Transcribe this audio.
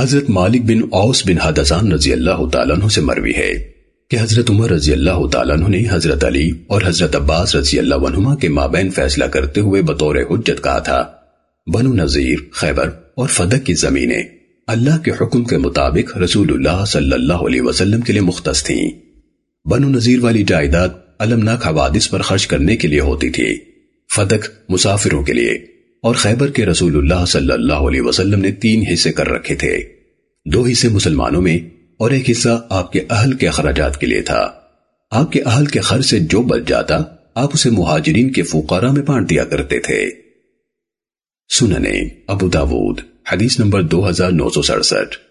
حضرت مالک بن اوس بن حدثان رضی اللہ تعالیٰ عنہ سے مروی ہے کہ حضرت عمر رضی اللہ تعالیٰ عنہ نے حضرت علی اور حضرت عباس رضی اللہ عنہما کے مابین فیصلہ کرتے ہوئے بطور حجت کہا تھا۔ بنو نظیر خیبر اور فدق کی زمینیں اللہ کے حکم کے مطابق رسول اللہ صلی اللہ علیہ وسلم کے لیے مختص تھیں۔ بنو نظیر والی جائیداد علمناک حوادث پر خرچ کرنے کے لیے ہوتی تھی۔ فدق مسافروں کے لیے۔ اور خیبر کے رسول اللہ صلی اللہ علیہ وسلم نے تین حصے کر رکھے تھے۔ دو حصے مسلمانوں میں اور ایک حصہ آپ کے اہل کے اخراجات کے لیے تھا۔ آپ کے اہل کے خرچ سے جو بچ جاتا، آپ اسے مہاجرین کے فقارہ میں بانٹ دیا کرتے تھے۔ سننے، ابو داود، حدیث نمبر دو ہزار نو سو سڑسٹھ۔